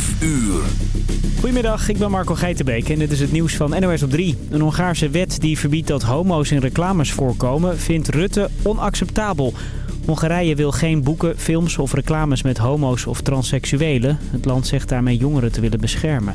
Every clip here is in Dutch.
5 uur. Goedemiddag, ik ben Marco Geitenbeek en dit is het nieuws van NOS op 3. Een Hongaarse wet die verbiedt dat homo's in reclames voorkomen vindt Rutte onacceptabel. Hongarije wil geen boeken, films of reclames met homo's of transseksuelen. Het land zegt daarmee jongeren te willen beschermen.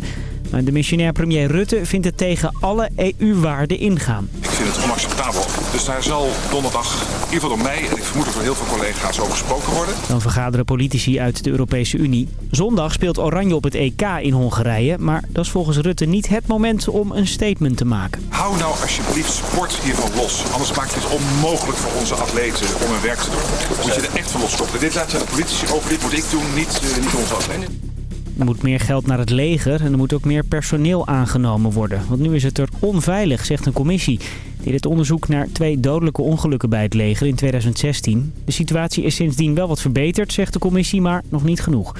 Maar de missionair premier Rutte vindt het tegen alle EU-waarden ingaan. Ik vind het onacceptabel. Dus daar zal donderdag, in ieder geval door mij en ik vermoed ook door heel veel collega's over gesproken worden. Dan vergaderen politici uit de Europese Unie. Zondag speelt Oranje op het EK in Hongarije. Maar dat is volgens Rutte niet het moment om een statement te maken. Hou nou alsjeblieft sport hiervan los. Anders maakt het onmogelijk voor onze atleten om hun werk te doen. Moet je er echt van loskoppelen. Dit laten de politici over. Dit moet ik doen, niet, uh, niet onze atleten. Er moet meer geld naar het leger en er moet ook meer personeel aangenomen worden. Want nu is het er onveilig, zegt een commissie. Die het onderzoek naar twee dodelijke ongelukken bij het leger in 2016. De situatie is sindsdien wel wat verbeterd, zegt de commissie, maar nog niet genoeg.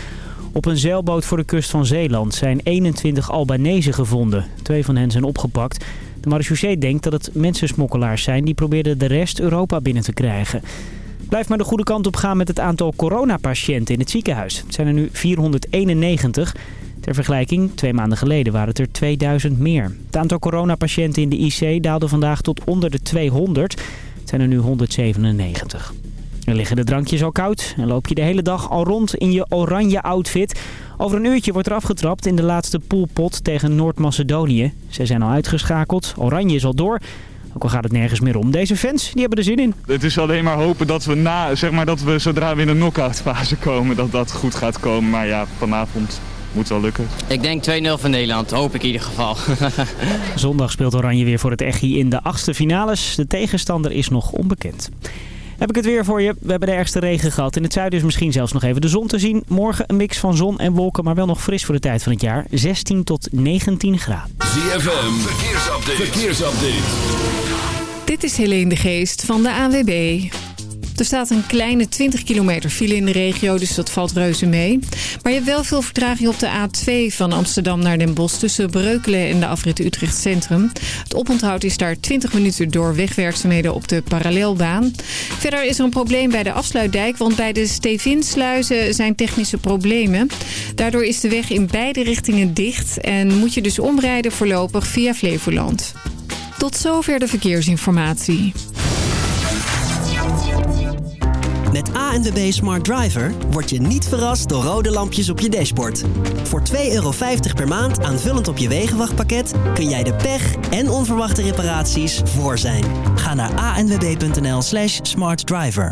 Op een zeilboot voor de kust van Zeeland zijn 21 Albanese gevonden. Twee van hen zijn opgepakt. De marechaussee denkt dat het mensensmokkelaars zijn die probeerden de rest Europa binnen te krijgen. Blijf maar de goede kant op gaan met het aantal coronapatiënten in het ziekenhuis. Het zijn er nu 491. Ter vergelijking, twee maanden geleden waren het er 2000 meer. Het aantal coronapatiënten in de IC daalde vandaag tot onder de 200. Het zijn er nu 197. Er liggen de drankjes al koud en loop je de hele dag al rond in je oranje outfit. Over een uurtje wordt er afgetrapt in de laatste poolpot tegen Noord-Macedonië. Ze zijn al uitgeschakeld, oranje is al door... Ook al gaat het nergens meer om. Deze fans die hebben er zin in. Het is alleen maar hopen dat we, na, zeg maar, dat we zodra we in de knock-out fase komen, dat dat goed gaat komen. Maar ja, vanavond moet wel lukken. Ik denk 2-0 van Nederland, hoop ik in ieder geval. Zondag speelt Oranje weer voor het Echi in de achtste finales. De tegenstander is nog onbekend. Heb ik het weer voor je. We hebben de ergste regen gehad. In het zuiden is misschien zelfs nog even de zon te zien. Morgen een mix van zon en wolken, maar wel nog fris voor de tijd van het jaar. 16 tot 19 graden. ZFM, verkeersupdate. verkeersupdate. Dit is Helene de Geest van de AWB. Er staat een kleine 20 kilometer file in de regio, dus dat valt reuze mee. Maar je hebt wel veel vertraging op de A2 van Amsterdam naar Den Bosch... tussen Breukelen en de afrit Utrecht Centrum. Het oponthoud is daar 20 minuten door wegwerkzaamheden op de parallelbaan. Verder is er een probleem bij de afsluitdijk... want bij de Stevinsluizen zijn technische problemen. Daardoor is de weg in beide richtingen dicht... en moet je dus omrijden voorlopig via Flevoland. Tot zover de verkeersinformatie. Met ANWB Smart Driver word je niet verrast door rode lampjes op je dashboard. Voor 2,50 euro per maand aanvullend op je wegenwachtpakket... kun jij de pech en onverwachte reparaties voor zijn. Ga naar anwb.nl slash smartdriver.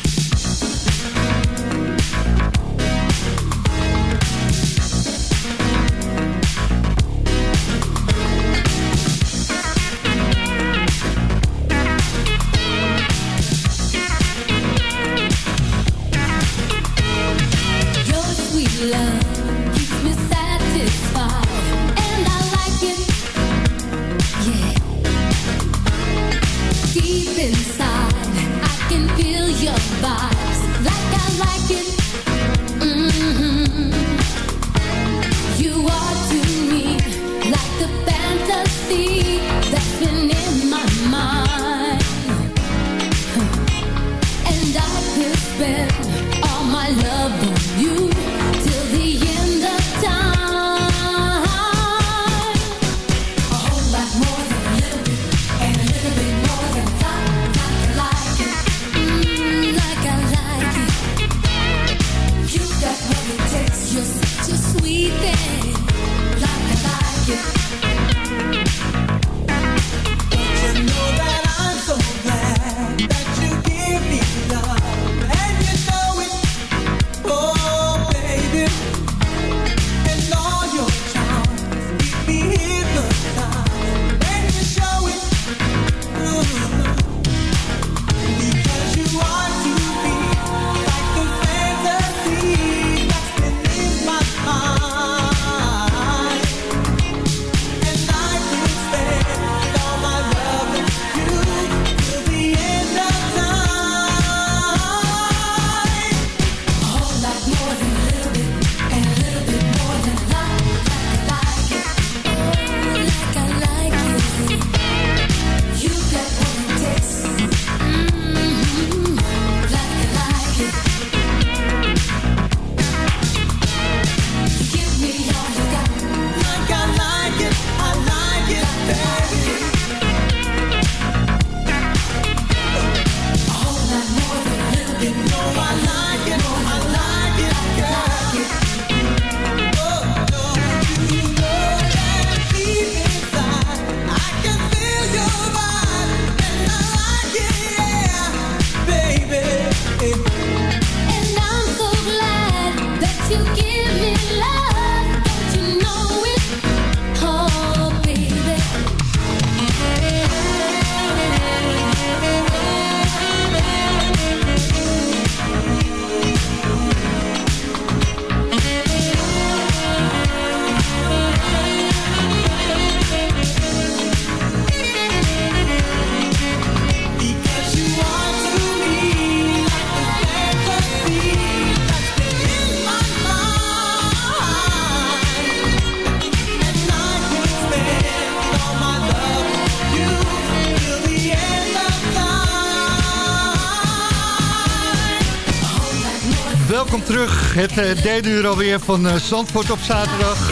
Terug. Het uh, derde uur alweer van uh, Zandvoort op zaterdag.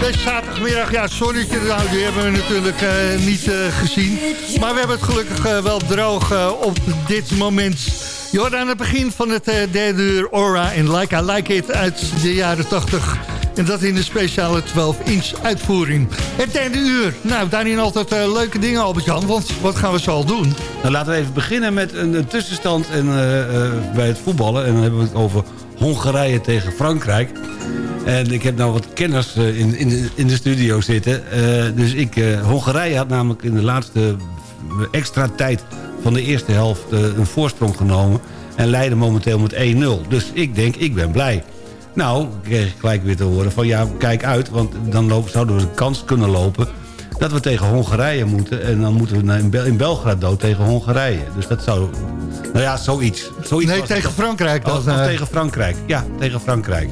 Deze zaterdagmiddag, ja, zonnetje, nou, die hebben we natuurlijk niet gezien. Maar we hebben het gelukkig wel droog op dit moment. Je hoort aan het begin van het derde uur Aura en Like I Like It uit de jaren 80. En dat in de speciale 12-inch uitvoering. Het derde uur. Nou, daarin altijd leuke dingen, Albert-Jan. Want wat gaan we zo al doen? Nou, laten we even beginnen met een, tussenstand en, uh, uh, bij het voetballen. En dan hebben we het over Hongarije tegen Frankrijk. En ik heb nou wat kenners in, in, de, in de studio zitten. dus ik, Hongarije had namelijk in de laatste extra tijd van de eerste helft een voorsprong genomen. En leidde momenteel met 1-0. Dus ik denk, ik ben blij. Nou, kreeg ik gelijk weer te horen van ja, kijk uit... want dan zouden we een kans kunnen lopen dat we tegen Hongarije moeten... en dan moeten we in, Bel in Belgrado tegen Hongarije. Dus dat zou... Nou ja, zoiets. zoiets nee, tegen Frankrijk dan. Oh, uh... tegen Frankrijk, ja, tegen Frankrijk.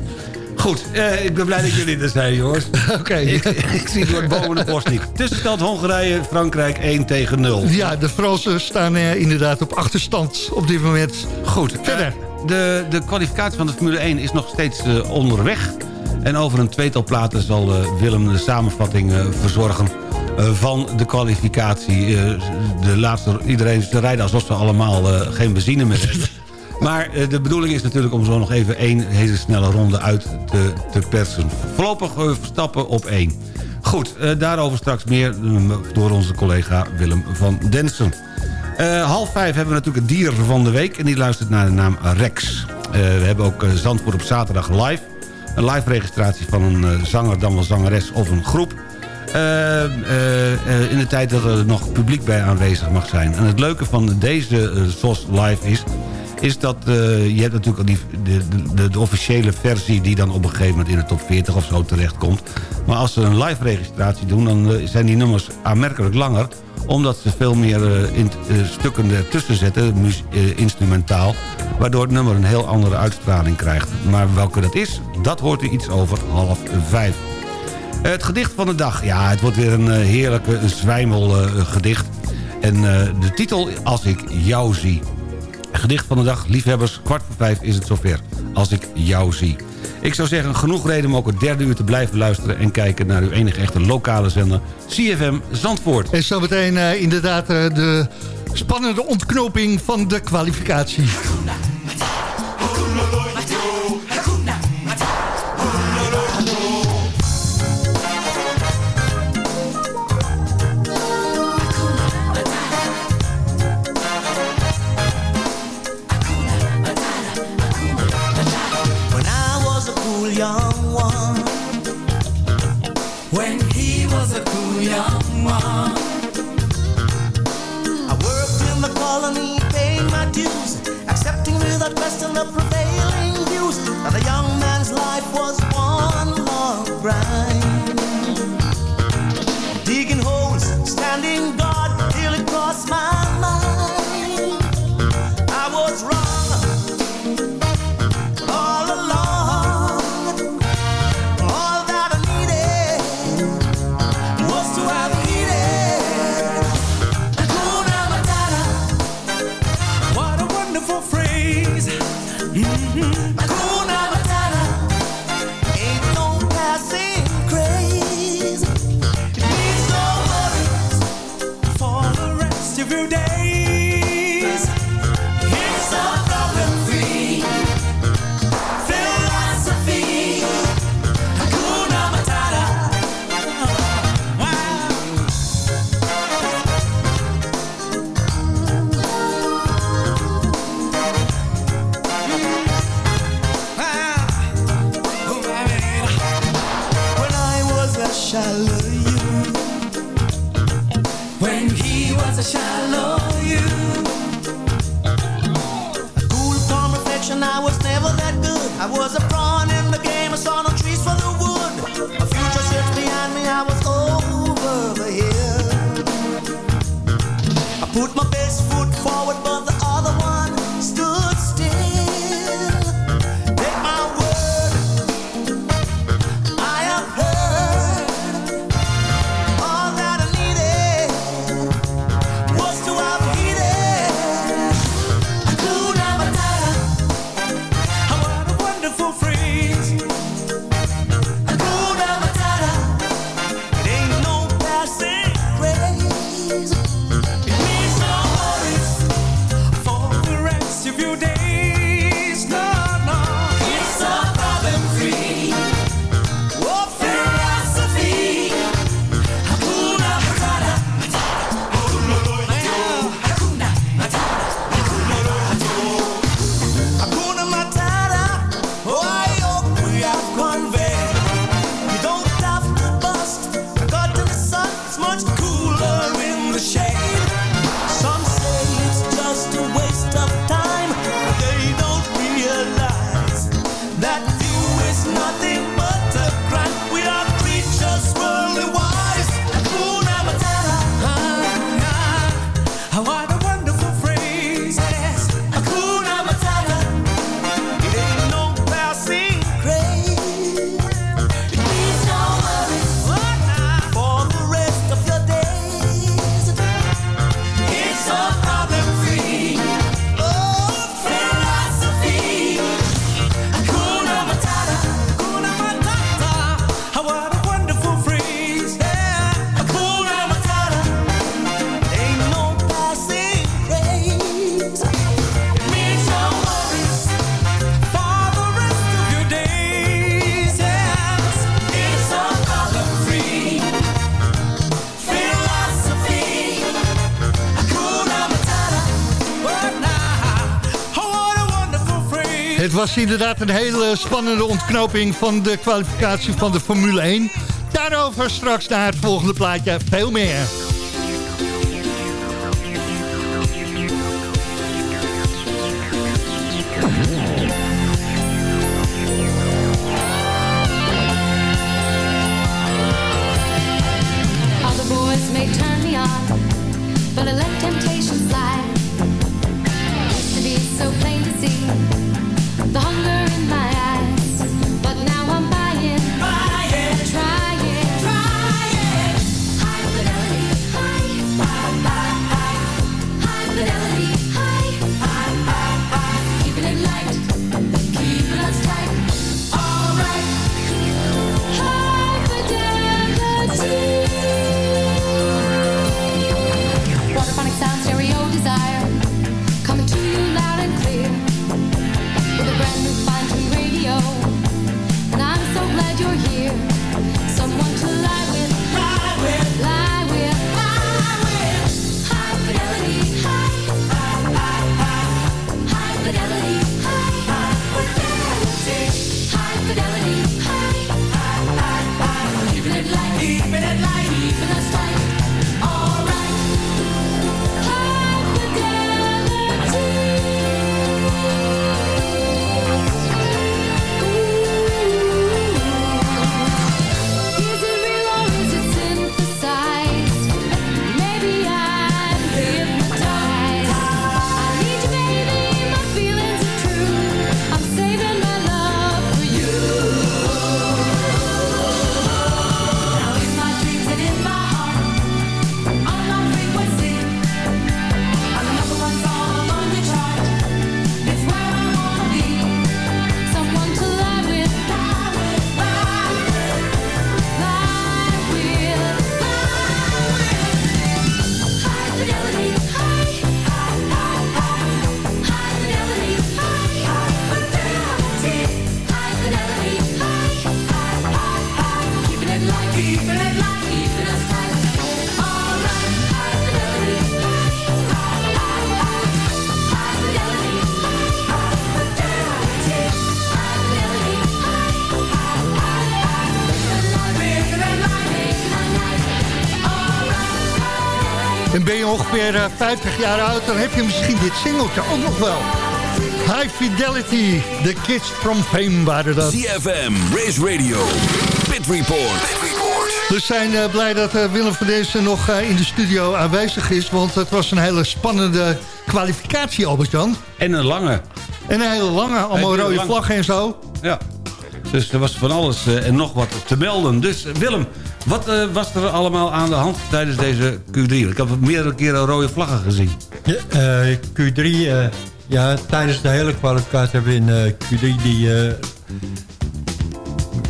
Goed, uh, ik ben blij dat jullie er zijn, jongens. Oké. Okay. Ik, ik, zie door het boven de post niet. Tussenstand Hongarije, Frankrijk 1 tegen 0. Ja, de Fransen staan uh, inderdaad op achterstand op dit moment. Goed. Verder. De, de kwalificatie van de Formule 1 is nog steeds onderweg. En over een tweetal platen zal Willem de samenvatting verzorgen van de kwalificatie. de laatste, iedereen, ze rijden alsof ze allemaal geen benzine meer hebben. Maar de bedoeling is natuurlijk om zo nog even één hele snelle ronde uit te, te persen. Voorlopig Verstappen op één. Goed, daarover straks meer door onze collega Willem van Densen. half vijf hebben we natuurlijk het dier van de week... en die luistert naar de naam Rex. we hebben ook Zandvoort op zaterdag live. Een live registratie van een zanger, dan wel zangeres of een groep... in de tijd dat er nog publiek bij aanwezig mag zijn. En het leuke van deze SOS Live is is dat je hebt natuurlijk al die, de, de, de, officiële versie... die dan op een gegeven moment in de top 40 of zo terechtkomt. Maar als ze een live registratie doen... dan zijn die nummers aanmerkelijk langer... omdat ze veel meer in, stukken ertussen zetten, instrumentaal... waardoor het nummer een heel andere uitstraling krijgt. Maar welke dat is, dat hoort u iets over half vijf. Het gedicht van de dag. Ja, het wordt weer een heerlijke zwijmelgedicht. en de titel Als ik jou zie... Gedicht van de dag, liefhebbers, kwart voor vijf is het zover. Als ik jou zie. Ik zou zeggen, genoeg reden om ook het derde uur te blijven luisteren... en kijken naar uw enige echte lokale zender, CFM Zandvoort. En zometeen uh, inderdaad de spannende ontknoping van de kwalificatie. I was never that good. I was a. was inderdaad een hele spannende ontknoping van de kwalificatie van de Formule 1. Daarover straks naar het volgende plaatje veel meer. 50 jaar oud, dan heb je misschien dit singeltje ook nog wel. High Fidelity, The Kids from Fame waren dat. ZFM, Race Radio, Pit Report. We zijn eh, blij dat eh, Willem van Dezen nog eh, in de studio aanwezig is... want het was een hele spannende kwalificatie, Albert-Jan. En een lange. En een hele lange, allemaal rode lange. vlaggen en zo. Ja. Dus er was van alles en nog wat te melden. Dus Willem, wat eh, was er allemaal aan de hand tijdens deze Q3? Ik heb meerdere keren rode vlaggen gezien. Ja, eh, Q3, eh, ja, tijdens de hele kwalificatie hebben we in eh, Q3 die...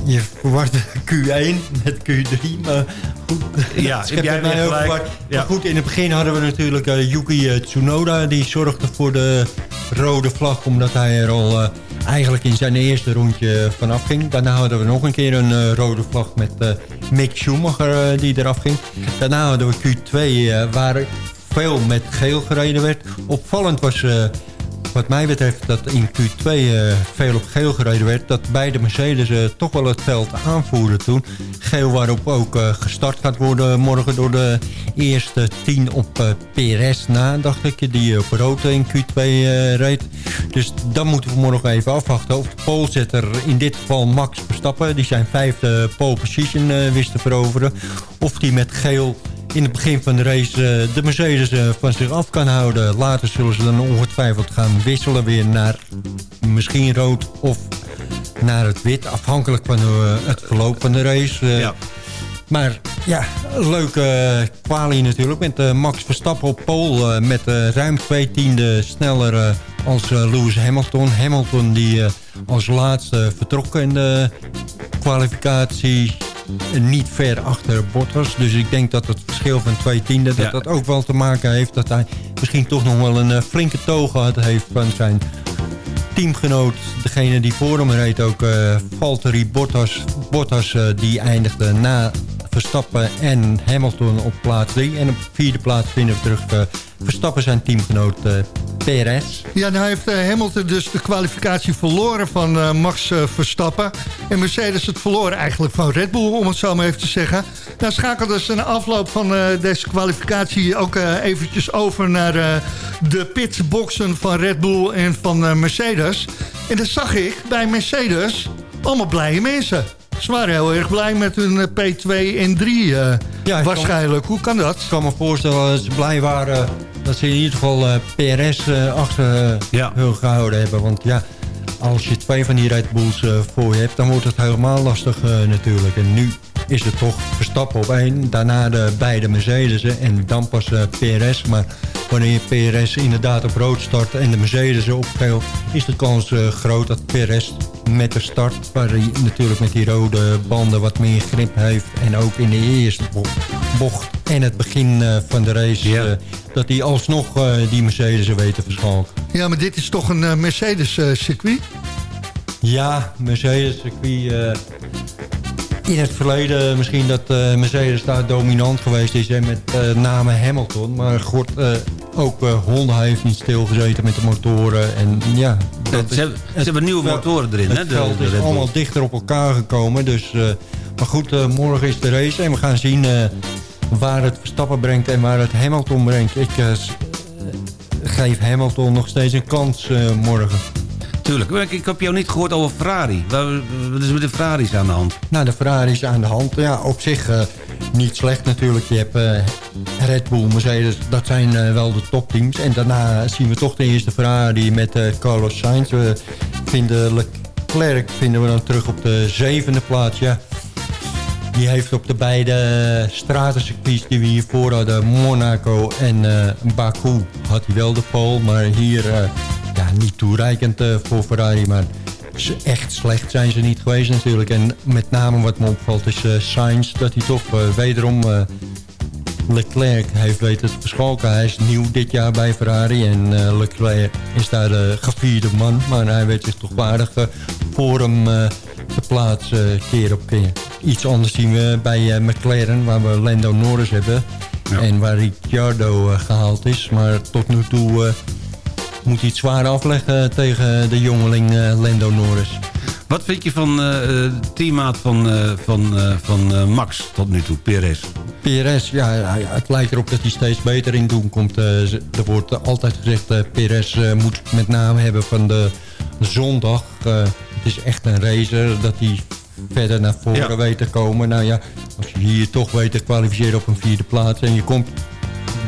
je verwart Q1 met Q3, maar goed. Ja, dat heb mij. Ja. Maar goed, in het begin hadden we natuurlijk Yuki Tsunoda. Die zorgde voor de rode vlag, omdat hij er al eigenlijk in zijn eerste rondje vanaf ging. Daarna hadden we nog een keer een eh, rode vlag met eh, Mick Schumacher eh, die eraf ging. Daarna hadden we Q2 eh, waar veel met geel gereden werd. Opvallend was... wat mij betreft dat in Q2 eh, veel op geel gereden werd... dat beide Mercedes eh, toch wel het veld aanvoerden toen. Geel waarop ook eh, gestart gaat worden morgen door de eerste 10 op PRS na, dacht ik. Die op rood in Q2 eh, reed. Dus dan moeten we morgen even afwachten of de polezetter in dit geval Max Verstappen... die zijn vijfde pole position wist te veroveren... of die met geel in het begin van de race eh, de Mercedes eh, van zich af kan houden. Later zullen ze dan ongetwijfeld gaan wisselen weer naar misschien rood of naar het wit. Afhankelijk van eh, het verloop van de race. Eh, Maar ja, een leuke kwalie natuurlijk. Met Max Verstappen op pole. met ruim twee tiende sneller als Lewis Hamilton. Hamilton die als laatste vertrok in de kwalificatie niet ver achter Bottas. Dus ik denk dat het verschil van twee tienden... dat Ja. dat ook wel te maken heeft... dat hij misschien toch nog wel een eh, flinke toog gehad heeft... van zijn teamgenoot, degene die voor hem reed ook... eh Valtteri Bottas, Bottas eh, die eindigde na Verstappen en Hamilton op plaats 3. En op vierde plaats vinden we terug eh, Verstappen zijn teamgenoot eh, Perez. Ja, nou heeft eh, Hamilton dus de kwalificatie verloren van Max Verstappen. En Mercedes het verloren eigenlijk van Red Bull, om het zo maar even te zeggen. Nou schakelde ze na afloop van deze kwalificatie ook eventjes over naar de pitboxen van Red Bull en van Mercedes. En dat zag ik bij Mercedes allemaal blije mensen. Ze waren heel erg blij met hun eh, P2 en 3 eh, waarschijnlijk. Hoe kan dat? Ik kan me voorstellen dat ze blij waren dat ze in ieder geval eh, PRS achter hun gehouden hebben. Want ja, als je twee van die Red Bulls voor je hebt, dan wordt het helemaal lastig natuurlijk. En nu is het toch Verstappen op één, daarna de beide Mercedes en dan pas eh, PRS. Maar wanneer PRS inderdaad op rood start en de Mercedes op geel, is de kans eh, groot dat PRS met de start, waar hij natuurlijk met die rode banden wat meer grip heeft en ook in de eerste bo- bocht en het begin eh, van de race, eh, dat hij alsnog eh, die Mercedes weet te verschalken. Ja, maar dit is toch een eh, Mercedes-circuit? Ja, Mercedes circuit. eh, in het verleden misschien dat eh, Mercedes daar dominant geweest is en met eh, name Hamilton. Maar god, eh, ook Honda heeft niet stilgezeten met de motoren. En ja, dat Ze hebben- ze hebben nieuwe motoren erin, Het de- veld is allemaal dichter op elkaar gekomen. Dus, maar goed, morgen is de race en we gaan zien waar het Verstappen brengt en waar het Hamilton brengt. Ik geef Hamilton nog steeds een kans morgen. Tuurlijk. Ik, heb jou niet gehoord over Ferrari. Wat is met de Ferraris aan de hand? Nou, de Ferrari is aan de hand. Ja, op zich eh, niet slecht natuurlijk. Je hebt eh, Red Bull, Mercedes, dat zijn eh, wel de topteams. En daarna zien we toch de eerste Ferrari met Carlos Sainz. We vinden Leclerc vinden we dan terug op de zevende plaats. Ja, die heeft op de beide stratencircuits die we hiervoor hadden, Monaco en Baku, had hij wel de pole. Maar hier niet toereikend eh, voor Ferrari, maar echt slecht zijn ze niet geweest natuurlijk. En met name wat me opvalt is eh Sainz, dat hij toch eh, wederom Leclerc heeft weten te verschalken. Hij is nieuw dit jaar bij Ferrari en eh, Leclerc is daar de gevierde man. Maar hij weet zich toch waardig voor hem eh, te plaatsen keer op keer. Iets anders zien we bij McLaren, waar we Lando Norris hebben. En waar Ricciardo eh, gehaald is. Maar tot nu toe moet hij het zwaar afleggen tegen de jongeling eh, Lando Norris. Wat vind je van eh, de teammaat van, eh, van, eh, van eh, Max tot nu toe, Perez? PRS, ja, het lijkt erop dat hij steeds beter in doen komt. Eh, er wordt eh, altijd gezegd, eh PRS eh, moet met name hebben van de zondag. Eh, het is echt een racer, dat hij verder naar voren Ja. weet te komen. Nou ja, als je hier toch weet te kwalificeren op een vierde plaats... en je komt,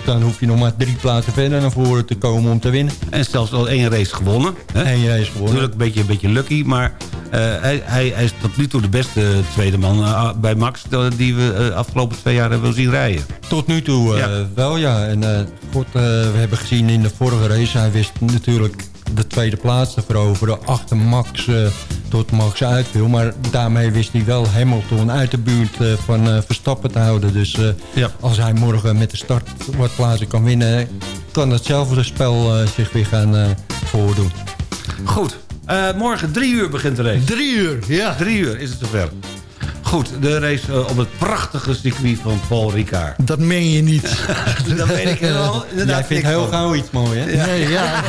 dan hoef je nog maar drie plaatsen verder naar voren te komen om te winnen. En zelfs al één race gewonnen. Hè? Eén race gewonnen. Natuurlijk een beetje, een beetje lucky, maar eh, hij, hij, hij is tot nu toe de beste tweede man eh, bij Max... eh, die we de afgelopen twee jaar hebben zien rijden. Tot nu toe wel, ja. En goed, we hebben gezien in de vorige race... hij wist natuurlijk de tweede plaats te veroveren... achter Max eh, tot Max uitviel. Maar daarmee wist hij wel Hamilton uit de buurt eh, van eh, Verstappen te houden. Dus eh, als hij morgen met de start wat plaatsen kan winnen... kan hetzelfde spel zich weer gaan voordoen. Goed, eh, morgen drie uur begint de race. Drie uur, ja. Drie uur is het zover. Goed, de race eh, op het prachtige circuit van Paul Ricard. Dat meen je niet. dat weet ik inderdaad Jij vindt niks heel gauw iets mooi, hè? Nee, ja.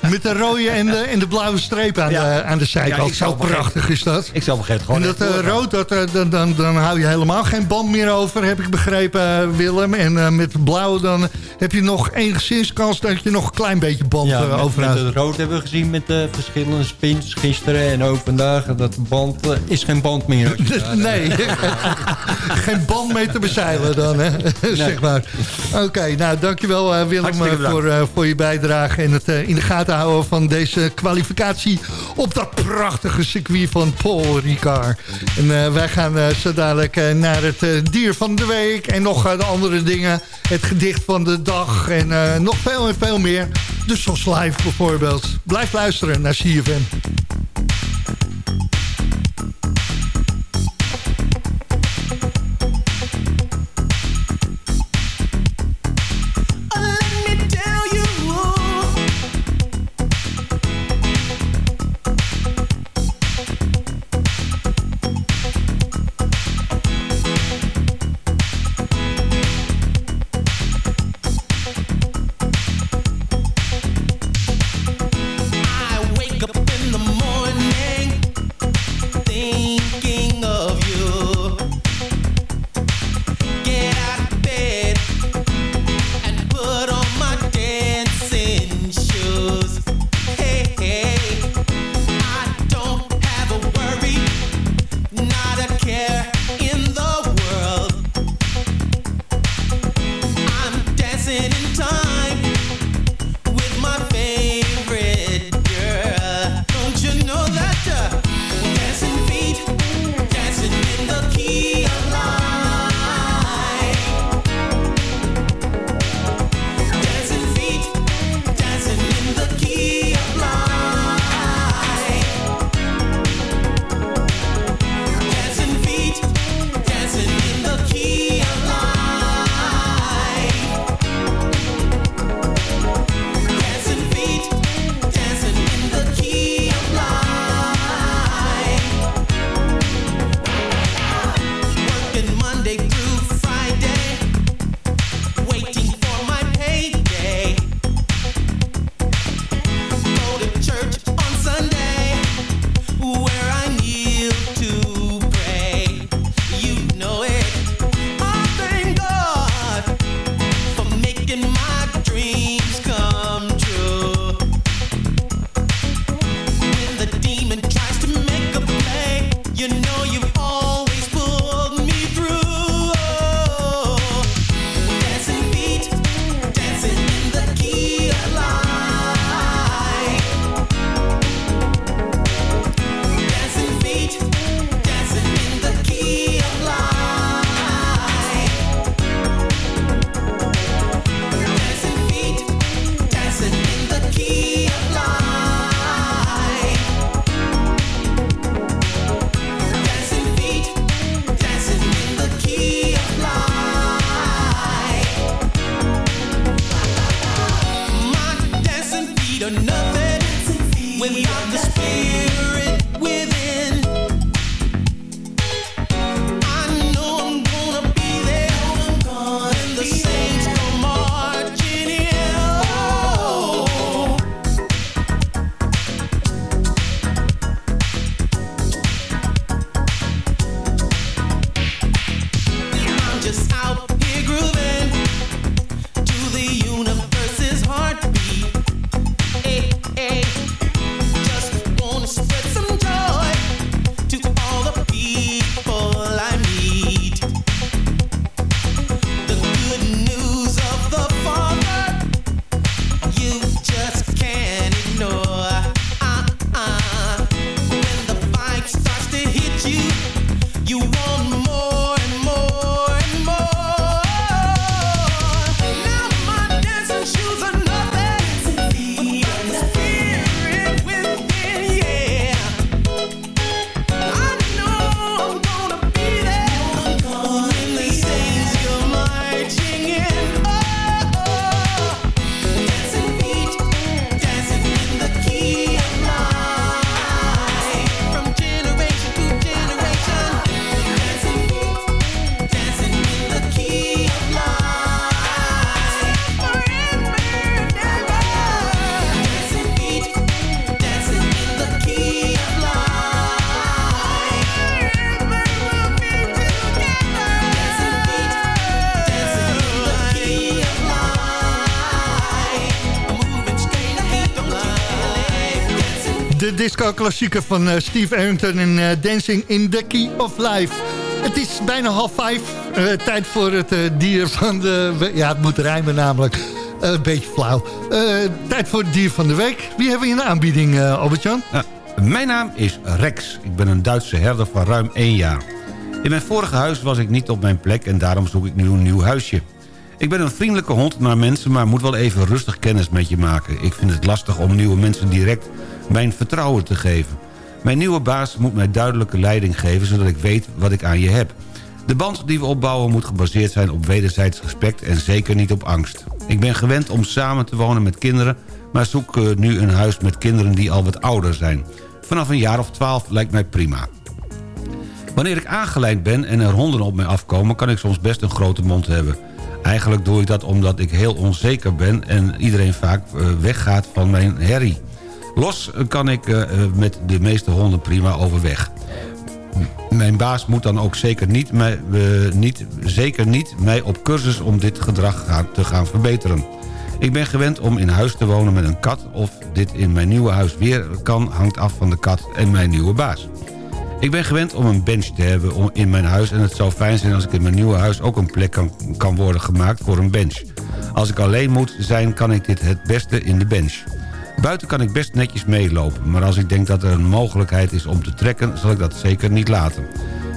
Met de rode en de, en de blauwe streep aan, Ja. de, aan de zijkant. Ja, ik zou Zo prachtig is dat. Ik zou een gegeven En dat gewoon eh, rood, dat, eh, dan, dan, dan hou je helemaal geen band meer over, heb ik begrepen, Willem. En eh, met blauw dan heb je nog enigszins kans dat je nog een klein beetje band Ja, met, met overhoudt. het rood hebben we gezien met de verschillende spins gisteren en ook vandaag. Dat de band is geen band meer. Nee, geen band mee te bezeilen dan, hè? zeg maar. Oké, nou dankjewel eh, Willem eh, voor, eh, voor je bijdrage... en het in de gaten houden van deze kwalificatie... op dat prachtige circuit van Paul Ricard. En wij gaan zo dadelijk naar het dier van de week... en nog de andere dingen, het gedicht van de dag... en nog veel en veel meer. De SOS Live bijvoorbeeld. Blijf luisteren naar CFM. Disco-klassieker van eh, Steve Arrington en eh, Dancing in the Key of Life. Het is bijna half vijf. Eh, tijd voor het dier van de... Ja, het moet rijmen namelijk. Een beetje flauw. Tijd voor het dier van de week. Wie hebben we in de aanbieding, Albert-Jan? Ja, mijn naam is Rex. Ik ben een Duitse herder van ruim één jaar. In mijn vorige huis was ik niet op mijn plek en daarom zoek ik nu een nieuw huisje. Ik ben een vriendelijke hond naar mensen, maar moet wel even rustig kennis met je maken. Ik vind het lastig om nieuwe mensen direct mijn vertrouwen te geven. Mijn nieuwe baas moet mij duidelijke leiding geven, zodat ik weet wat ik aan je heb. De band die we opbouwen moet gebaseerd zijn op wederzijds respect en zeker niet op angst. Ik ben gewend om samen te wonen met kinderen, maar zoek eh, nu een huis met kinderen die al wat ouder zijn. Vanaf een jaar of twaalf lijkt mij prima. Wanneer ik aangeleid ben en er honden op mij afkomen... kan ik soms best een grote mond hebben. Eigenlijk doe ik dat omdat ik heel onzeker ben... en iedereen vaak eh, weggaat van mijn herrie. Los kan ik eh, eh, met de meeste honden prima overweg. Mijn baas moet dan ook zeker niet, mij, eh, niet, zeker niet mij op cursus om dit gedrag te gaan verbeteren. Ik ben gewend om in huis te wonen met een kat. Of dit in mijn nieuwe huis weer kan, hangt af van de kat en mijn nieuwe baas. Ik ben gewend om een bench te hebben in mijn huis... en het zou fijn zijn als ik in mijn nieuwe huis ook een plek kan, kan worden gemaakt voor een bench. Als ik alleen moet zijn, kan ik dit het beste in de bench. Buiten kan ik best netjes meelopen... maar als ik denk dat er een mogelijkheid is om te trekken... zal ik dat zeker niet laten.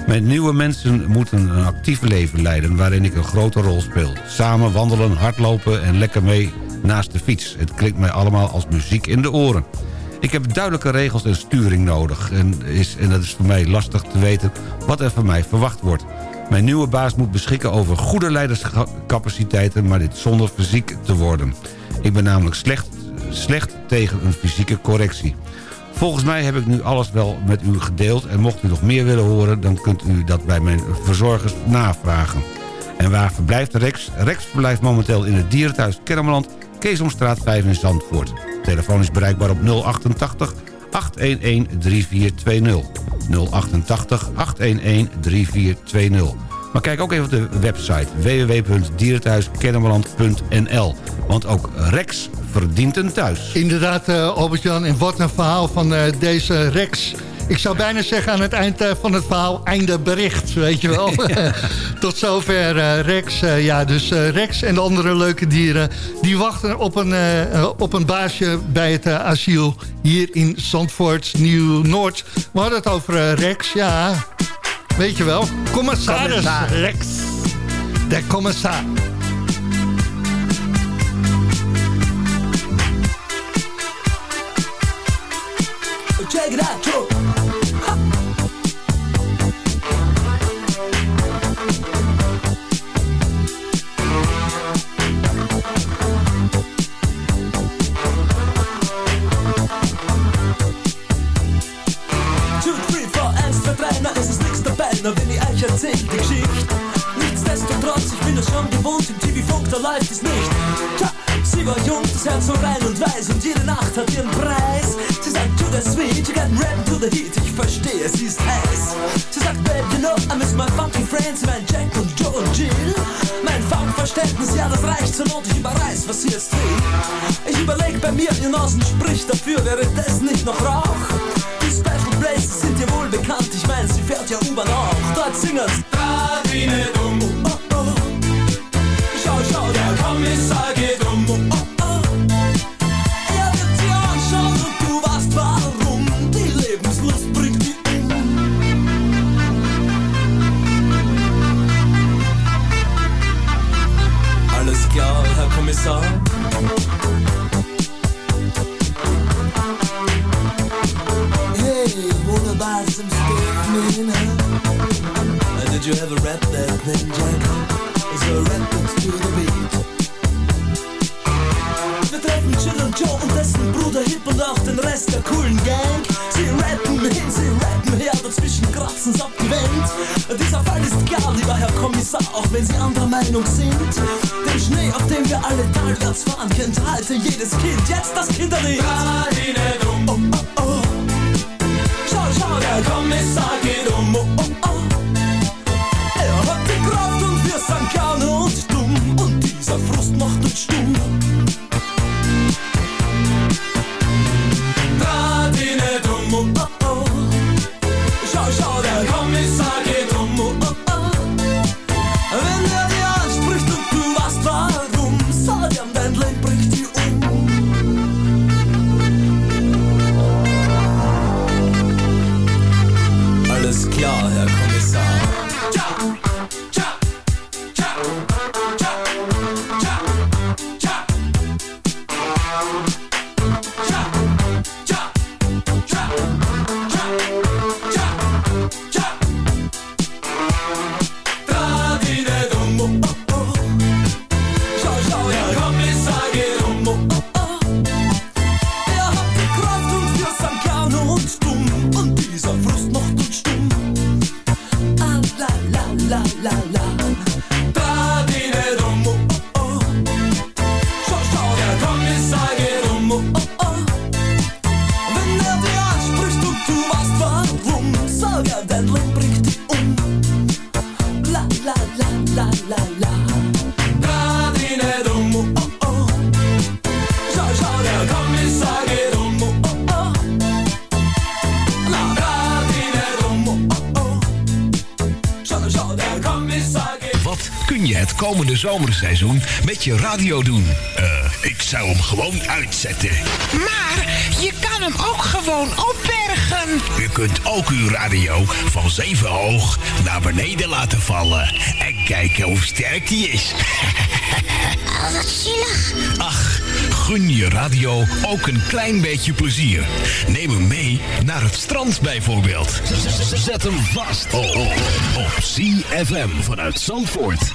Mijn nieuwe mensen moeten een actief leven leiden... waarin ik een grote rol speel. Samen wandelen, hardlopen en lekker mee naast de fiets. Het klinkt mij allemaal als muziek in de oren. Ik heb duidelijke regels en sturing nodig. En, is, en dat is voor mij lastig te weten wat er van mij verwacht wordt. Mijn nieuwe baas moet beschikken over goede leiderscapaciteiten... maar dit zonder fysiek te worden. Ik ben namelijk slecht, slecht tegen een fysieke correctie. Volgens mij heb ik nu alles wel met u gedeeld... en mocht u nog meer willen horen... dan kunt u dat bij mijn verzorgers navragen. En waar verblijft Rex? Rex verblijft momenteel in het dierenthuis Kennemerland... Keesomstraat 5 in Zandvoort. Telefoon is bereikbaar op 088 811 3420. 088 811 3420. Maar kijk ook even op de website www.dierenthuiskennemerland.nl. Want ook Rex verdient een thuis. Inderdaad, eh, Albert-Jan. En wat een verhaal van eh, deze Rex. Ik zou bijna zeggen aan het eind eh, van het verhaal... einde bericht, weet je wel. Tot zover Rex. Ja, dus Rex en de andere leuke dieren... die wachten op een, op een baasje bij het asiel... hier in Zandvoort, Nieuw-Noord. We hadden het over Rex, ja. Weet je wel. Commissaris Commissaris. Rex. De commissaris. Check it out, läuft es nicht. Tja, sie war jung, das Herz so rein und weiß und jede Nacht hat ihren Preis. Sie sagt, to the sweet, you got rap to the heat, ich verstehe, sie ist heiß. Sie sagt, babe, you know, I miss my funky friends, mein Jack und Joe und Jill. Mein Funkverständnis, ja, das reicht zur Not, ich überreiß, was sie jetzt will. Ich überleg bei mir, ihr Nasen spricht dafür, wäre das nicht noch Rauch? Die Special Places sind dir wohl bekannt, ich mein, sie fährt ja U-Bahn auch. Dort singen's. Oh, Klar, Herr Kommissar. Hey, wunderbar some Stickmin, huh? Uh, did you ever rap that thing, Jack? So rap it to the beat. Wir treffen Jill und Joe und dessen Bruder Hip und auch den Rest der coolen Gang. Sie rappen hin, sie rappen her, dazwischen kratzen's ab die Wand. Dieser Fall lieber Herr Kommissar, auch wenn Sie anderer Meinung sind. Den Schnee, auf dem wir alle talwärts fahren, kennt heute jedes Kind. Jetzt das Kinderlied. Oh, oh, oh. Schau, schau, der Kommissar geht um. Oh, oh, zomerseizoen met je radio doen? Eh, ik zou hem gewoon uitzetten. Maar je kan hem ook gewoon U kunt ook uw radio van zeven hoog naar beneden laten vallen. En kijken hoe sterk die is. Oh, wat zielig. Ach, gun je radio ook een klein beetje plezier. Neem hem mee naar het strand bijvoorbeeld. Zet hem vast oh, oh, op CFM vanuit Zandvoort.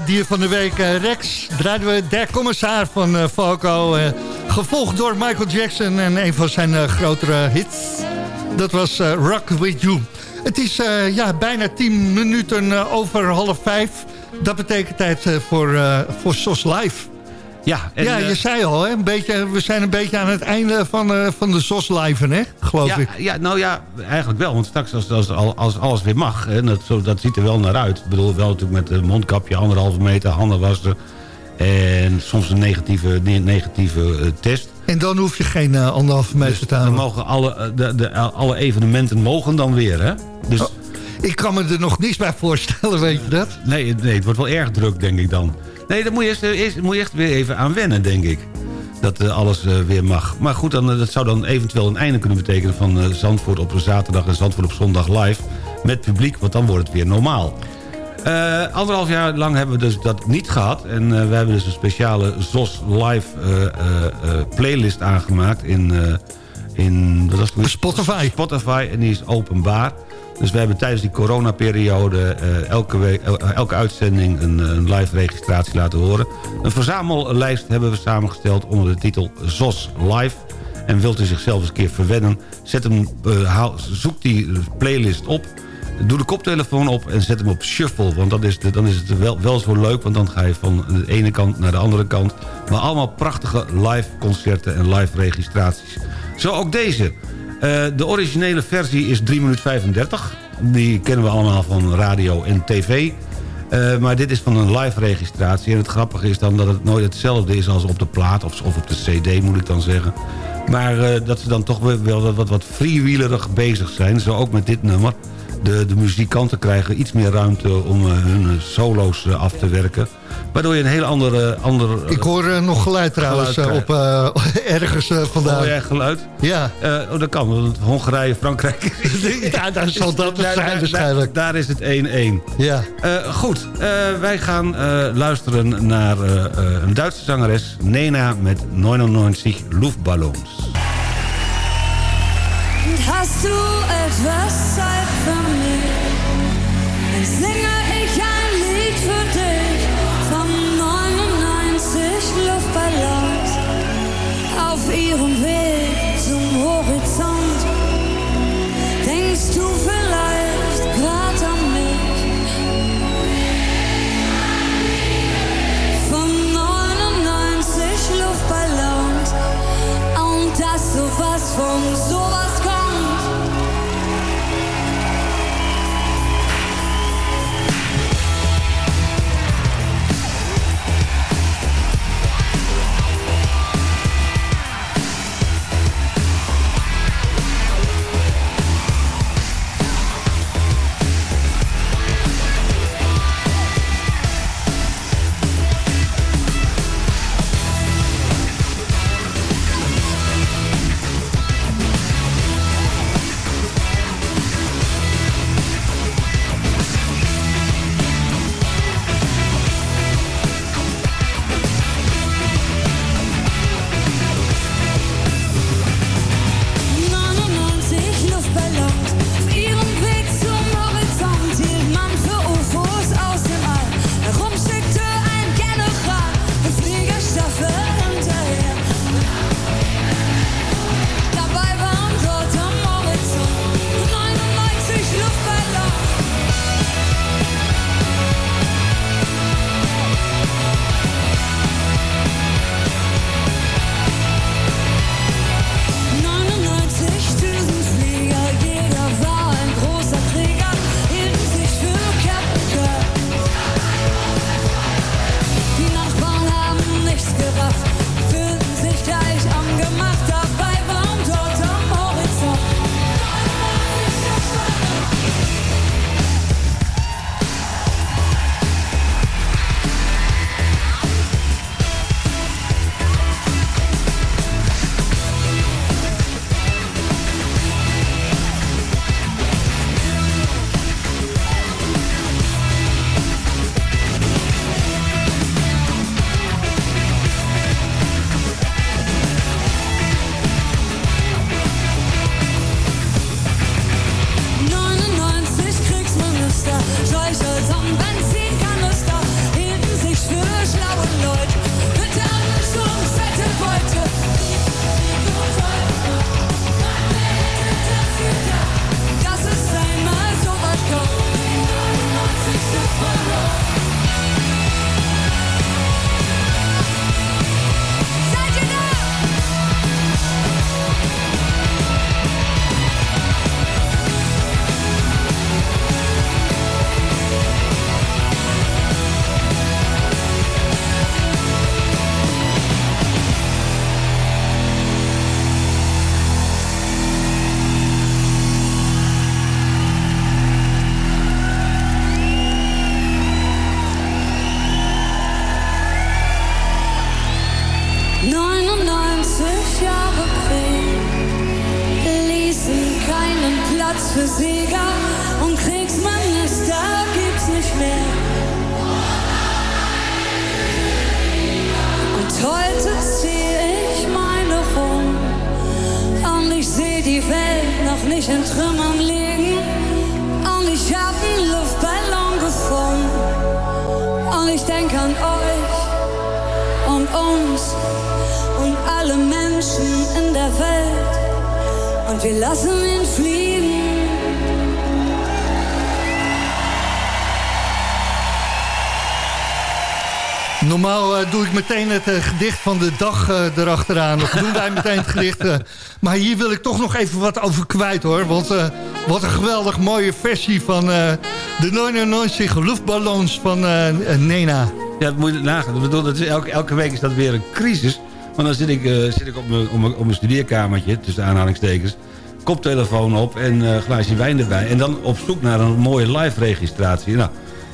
Dier van de week, eh, Rex, draaiden we Der Commissar van eh, Falco. eh, gevolgd door Michael Jackson en een van zijn grotere hits. Dat was Rock With You. Het is ja, bijna 10 minuten over half vijf. Dat betekent tijd voor, voor SOS Live. Ja, en, ja, eh, je zei al, hè, een beetje, we zijn een beetje aan het einde van, eh, van de SOS Live, hè, geloof ja, ik. Ja, nou ja, eigenlijk wel. Want straks als, als, als, alles weer mag, hè, dat, zo, dat ziet er wel naar uit. Ik bedoel, wel natuurlijk met een mondkapje, anderhalve meter, handen wassen. En soms een negatieve, ne- negatieve eh, test. En dan hoef je geen anderhalve meter te Dan houden. mogen alle, eh, de, de, alle evenementen mogen dan weer, hè? Dus, Oh, ik kan me er nog niets bij voorstellen, weet je dat? nee, nee, het wordt wel erg druk, denk ik dan. Nee, daar moet je, eerst, eh, eerst, moet je echt weer even aan wennen, denk ik. Dat eh, alles eh, weer mag. Maar goed, dan, dat zou dan eventueel een einde kunnen betekenen... van Zandvoort op zaterdag en Zandvoort op zondag live... met publiek, want dan wordt het weer normaal. Eh, anderhalf jaar lang hebben we dus dat niet gehad. En we hebben dus een speciale ZOS Live playlist aangemaakt in, in wat was het? Spotify. Spotify en die is openbaar. Dus we hebben tijdens die coronaperiode eh, elke, el- elke uitzending een, eh, een live registratie laten horen. Een verzamellijst hebben we samengesteld onder de titel ZOS Live. En wilt u zichzelf eens een keer verwennen, zet hem, eh, haal, zoek die playlist op... Doe de koptelefoon op en zet hem op shuffle. Want dat is dan is het wel, wel zo leuk. Want dan ga je van de ene kant naar de andere kant. Maar allemaal prachtige live concerten en live registraties. Zo ook deze. Eh, de originele versie is 3 minuten 35. Die kennen we allemaal van radio en tv. Eh, maar dit is van een live registratie. En het grappige is dan dat het nooit hetzelfde is als op de plaat. Of, of op de cd moet ik dan zeggen. Maar eh, dat ze dan toch wel wat, wat freewheelerig bezig zijn. Zo ook met dit nummer. De, de muzikanten krijgen iets meer ruimte om hun solo's af te werken. Waardoor je een heel andere... andere Ik hoor eh, nog geluid trouwens Geluid eh, op, eh, ergens eh, vandaan. Hoor jij geluid? Ja. Eh, oh, dat kan, want Hongarije, Frankrijk... ja, daar zal dat Daar- zijn daar- waarschijnlijk. Daar, is het 1-1. Ja. Eh, goed, eh, wij gaan eh, luisteren naar eh, eh, een Duitse zangeres... Nena met 99 Luftballons. Hast du etwas Zeit für mich? Dann singe ich ein Lied für dich het eh, gedicht van de dag eh, erachteraan. Of doen wij meteen het gedicht. eh. maar hier wil ik toch nog even wat over kwijt hoor. Want wat een geweldig mooie versie van de 99 luchtballons van Nena. Ja, dat moet je nagaan. Ik bedoel, dat elke, elke week is dat weer een crisis. Want dan zit ik, zit ik op mijn- studeerkamertje, tussen aanhalingstekens... koptelefoon op en een glaasje wijn erbij. En dan op zoek naar een mooie live-registratie. Nou,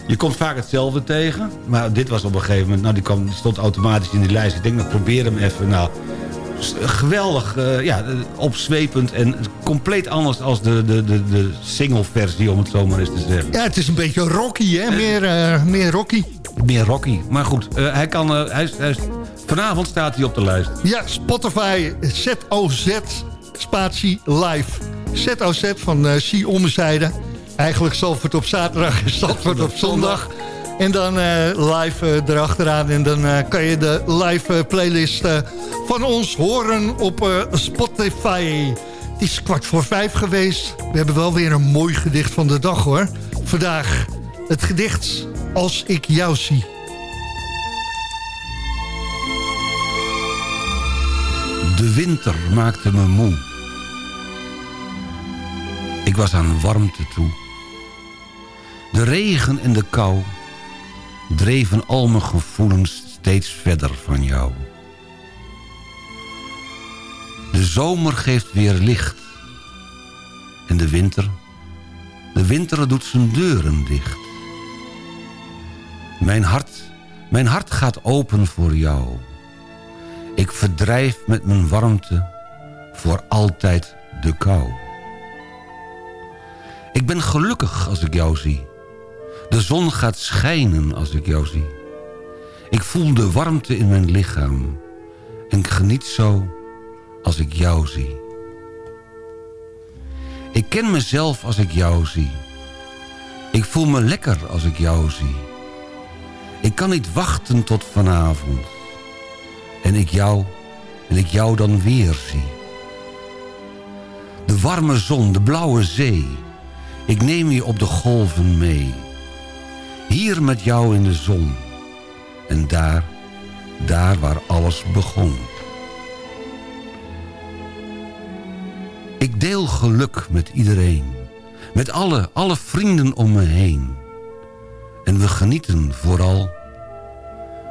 je komt vaak hetzelfde tegen. Maar dit was op een gegeven moment... Nou, die, kwam, die stond automatisch in die lijst. Ik denk, nou, probeer hem even. Nou, s- geweldig, eh, ja, eh, opzwepend en compleet anders als de, de, de, de single-versie, om het zo maar eens te zeggen. Ja, het is een beetje rocky hè. Meer, eh, meer rocky. Meer rocky. Maar goed, eh, hij kan, eh, hij, hij vanavond staat hij op de lijst. Ja, Spotify ZOZ spatie live. ZOZ van uh, C Ommezijde. Eigenlijk Zalvoort op zaterdag en Zalvoort op zondag. En dan eh, live eh, erachteraan. En dan eh, kan je de live playlist van ons horen op Spotify. Het is kwart voor vijf geweest. We hebben wel weer een mooi gedicht van de dag hoor. Vandaag het gedicht Als ik jou zie. De winter maakte me moe. Ik was aan warmte toe. De regen en de kou dreven al mijn gevoelens steeds verder van jou. De zomer geeft weer licht. En de winter, de winter doet zijn deuren dicht. Mijn hart, mijn hart gaat open voor jou. Ik verdrijf met mijn warmte voor altijd de kou. Ik ben gelukkig als ik jou zie. De zon gaat schijnen als ik jou zie. Ik voel de warmte in mijn lichaam. En ik geniet zo als ik jou zie. Ik ken mezelf als ik jou zie. Ik voel me lekker als ik jou zie. Ik kan niet wachten tot vanavond en ik jou, en ik jou dan weer zie. De warme zon, de blauwe zee, ik neem je op de golven mee. Hier met jou in de zon, en daar, daar waar alles begon. Ik deel geluk met iedereen, met alle, alle vrienden om me heen. En we genieten vooral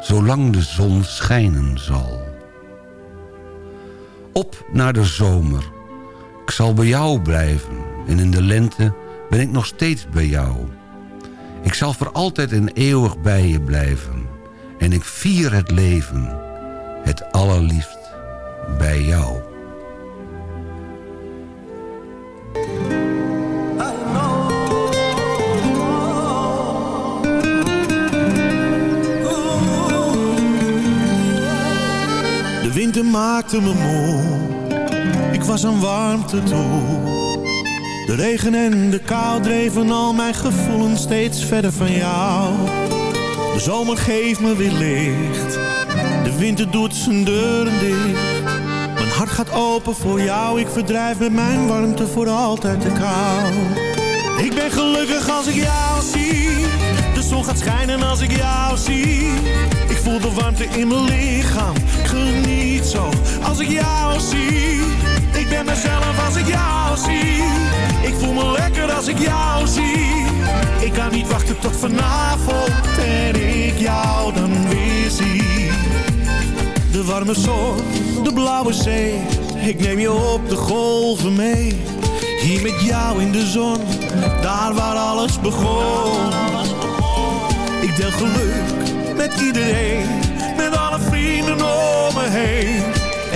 zolang de zon schijnen zal. Op naar de zomer. Ik zal bij jou blijven. En in de lente ben ik nog steeds bij jou. Ik zal voor altijd en eeuwig bij je blijven. En ik vier het leven. Het allerliefst bij jou. De winter maakte me moe, ik was aan warmte toe. De regen en de kou dreven al mijn gevoelens steeds verder van jou. De zomer geeft me weer licht, de winter doet zijn deuren dicht. Mijn hart gaat open voor jou, ik verdrijf met mijn warmte voor altijd de kou. Ik ben gelukkig als ik jou zie, de zon gaat schijnen als ik jou zie. Ik voel de warmte in mijn lichaam, geniet zo als ik jou zie. Ik ben mezelf als ik jou zie. Ik voel me lekker als ik jou zie. Ik kan niet wachten tot vanavond en ik jou dan weer zie. De warme zon, de blauwe zee. Ik neem je op de golven mee. Hier met jou in de zon, daar waar alles begon. Ik deel geluk met iedereen, met alle vrienden om me heen.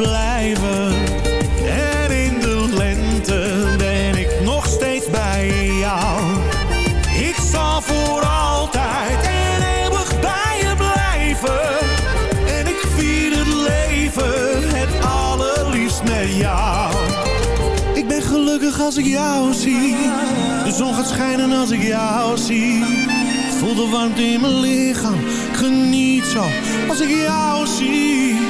Blijven. En in de lente ben ik nog steeds bij jou. Ik zal voor altijd en eeuwig bij je blijven. En ik vier het leven het allerliefst met jou. Ik ben gelukkig als ik jou zie. De zon gaat schijnen als ik jou zie. Voel de warmte in mijn lichaam. Geniet zo als ik jou zie.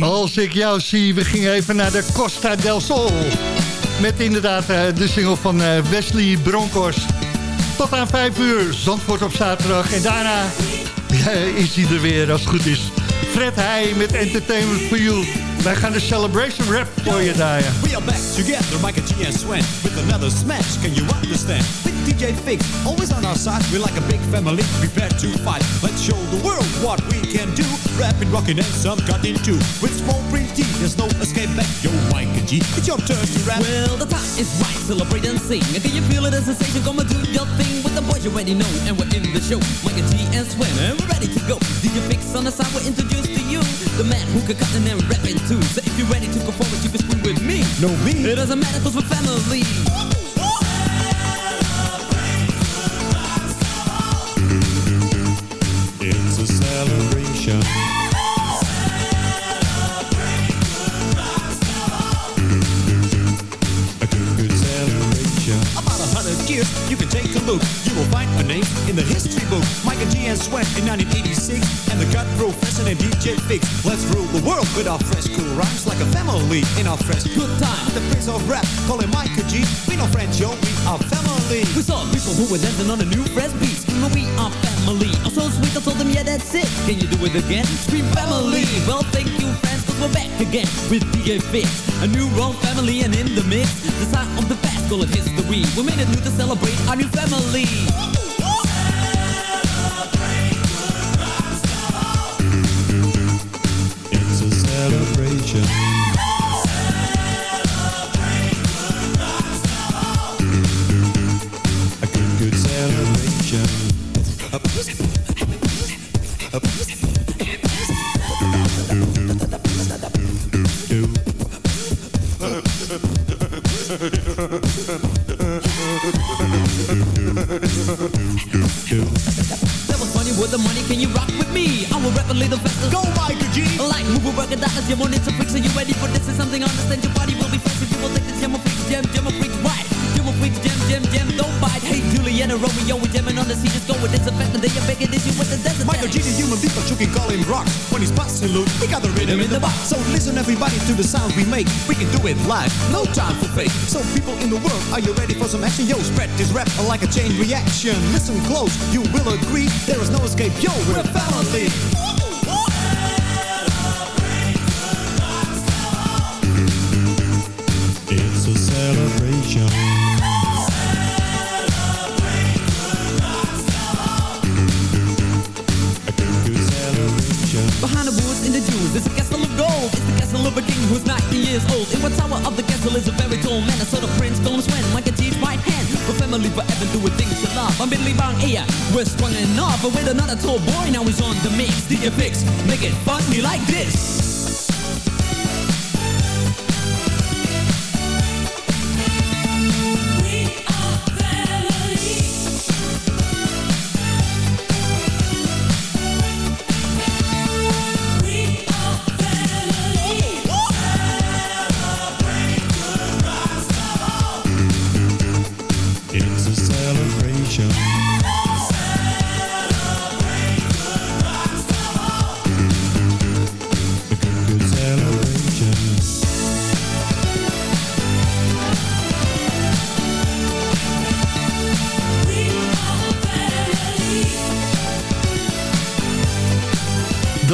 Als ik jou zie, we gingen even naar de Costa del Sol. Met inderdaad eh, de single van eh, Wesley Bronkhorst. Tot aan 5 uur, Zandvoort op zaterdag. En daarna is hij er weer, als het goed is. Fred Heij met Entertainment for You. Wij gaan de Celebration Rap voor je draaien. We are back together, Mike G and Swen, with another smash. Can you understand? With DJ Fix, always on our side. We're like a big family, prepared to fight. Let's show the world what we can do. Rapping, rocking, and some cutting too. With small print T, there's no escape back. Yo, Mike and G, it's your turn to rap. Well, the time is right, celebrate and sing. And can you feel it, a sensation? Come and do your thing with the boys you already know. And we're in the show, Mike G and Swen, and we're ready to go. DJ Fix on the side, we're introduced to you. The man who can cut and then rap it too. So if you're ready to go forward, you can scream with me. No, me. It doesn't matter, cause we're family. It's a celebration. Years, you can take a look. You will find a name in the history book. Mike and G and Sweat in 1986. And the cut professor and DJ Fix. Let's rule the world with our fresh cool rhymes like a family in our fresh good time. The prince of rap, call him Mike G. We no friends, yo, we are family. We saw people who were dancing on a new fresh beat. Screaming, we are family. I'm so sweet, I told them, yeah, that's it. Can you do it again? Scream family. Well, thank you, cause we're back again with DJ Fix. A new wrong family and in the mix. The sign of the past, call it history. We made it new to celebrate our new family. Celebrate It's a celebration.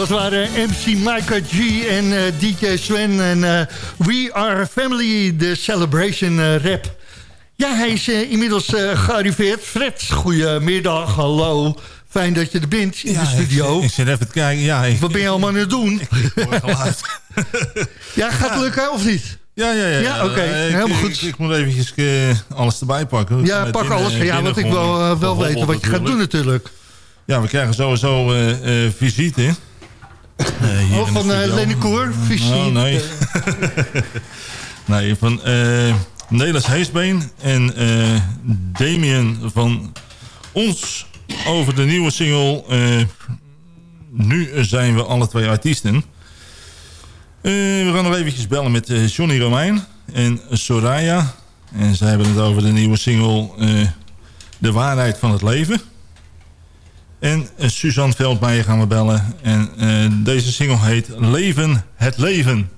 Dat waren MC Micah G en eh, DJ Sven en eh, We Are Family, de Celebration eh, rap. Ja, hij is inmiddels gearriveerd. Fred, goedemiddag, hallo. Fijn dat je er bent in de studio. Ik, ik zit even te kijken. Ja, ik, Wat ben je allemaal aan het doen? geluid. ja, gaat het lukken of niet? Ja, ja, ja. Ja, oké, ik- helemaal goed. Ik, ik moet eventjes alles erbij pakken. Ja, Met pak alles. Ja, want ik wil wel gehobbeld weten wat je gaat doen natuurlijk. Ja, we krijgen sowieso eh, visite. Oh, de van studio. Lenny Koer, visite. Oh, nee. nee, van Nelis Heesbeen en eh Damien van ons over de nieuwe single. eh, nu zijn we alle twee artiesten. Eh, we gaan nog eventjes bellen met Johnny Romein en Soraya. En zij hebben het over de nieuwe single De Waarheid van het Leven. En eh, Suzanne Veldmeijer gaan we bellen. En eh, deze single heet Leven het Leven.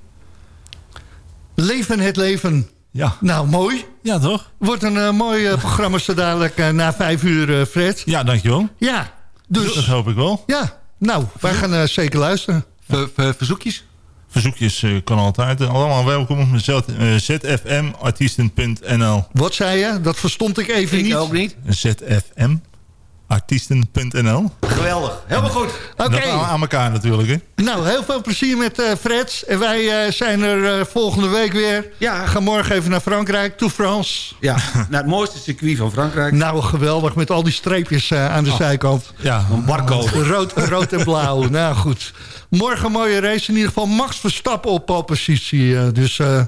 Leven het leven. Ja. Nou, mooi. Ja, toch? Wordt een eh, mooi eh, programma zo dadelijk na vijf uur, Fred. Ja, dankjewel. Ja, dus... Dat hoop ik wel. Ja, nou, wij gaan zeker luisteren. verzoekjes? Verzoekjes eh, kan altijd. Allemaal welkom. Eh, zfmartiesten.nl Wat zei je? Dat verstond ik even niet. ook niet. zfmartiesten.nl Geweldig. Helemaal goed. Oké. Dat aan, aan elkaar natuurlijk, hè? Nou, heel veel plezier met eh Fred. En wij eh, zijn er eh, volgende week weer. Ja. Gaan morgen even naar Frankrijk, to France. Ja, naar het mooiste circuit van Frankrijk. Nou, geweldig, met al die streepjes eh, aan de zijkant. Ja. Een barcode. Rood, rood en blauw. nou goed. Morgen een mooie race. In ieder geval Max Verstappen op oppositie. eh, dus eh,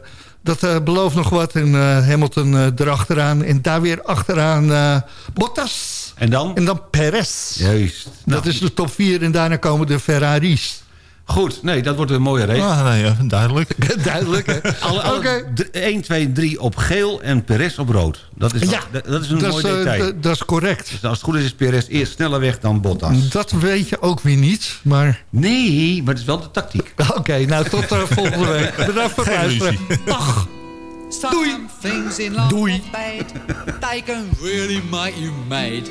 dat eh, belooft nog wat. En eh, Hamilton eh, erachteraan. En daar weer achteraan eh, Bottas. En dan? En dan Perez. Juist. Dat is de top 4 en daarna komen de Ferraris. Goed, nee, dat wordt een mooie race. Ah, nee, ja, duidelijk. Duidelijk, hè? Alle, alle Oké. d- 1, 2, 3 op geel en Perez op rood. Dat is, Ja, dat, dat is een dat mooi is, eh, detail. dat is correct. Dus als het goed is, is Perez eerst sneller weg dan Bottas. Dat weet je ook weer niet, maar... Nee, maar het is wel de tactiek. Oké, nou tot eh, volgende week. Bedankt voor het luisteren. Dag. Some things in life are bad. They can really make you mad.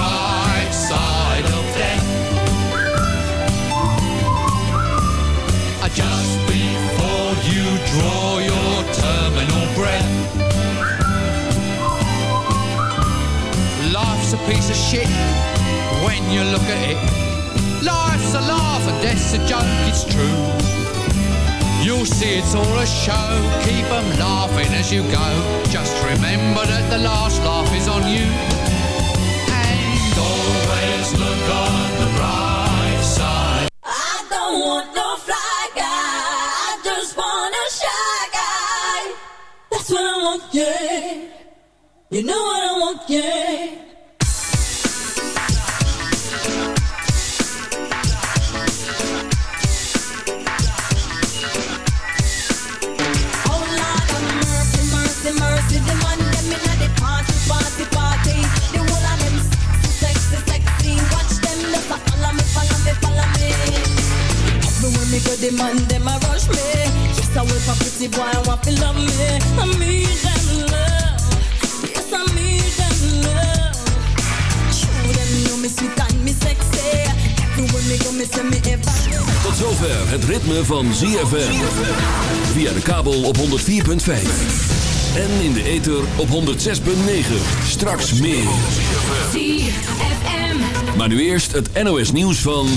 piece of shit when you look at it. Life's a laugh and death's a joke, it's true. You'll see it's all a show, keep 'em laughing as you go. Just remember that the last laugh is on you. And always look on the bright side. I don't want no fly guy. I just want a shy guy. That's what I want, yeah. You know what I want, yeah. Me go, the man them a rush me. Yes, I will for pretty boy, I want to love me. I need them love. Yes, I need them love. True, them know me sweet and me sexy. Everywhere me go, me say me ever. Tot zover het ritme van ZFM. Via de kabel op 104.5. En in de ether op 106.9. Straks meer. ZFM. Maar nu eerst het NOS nieuws van...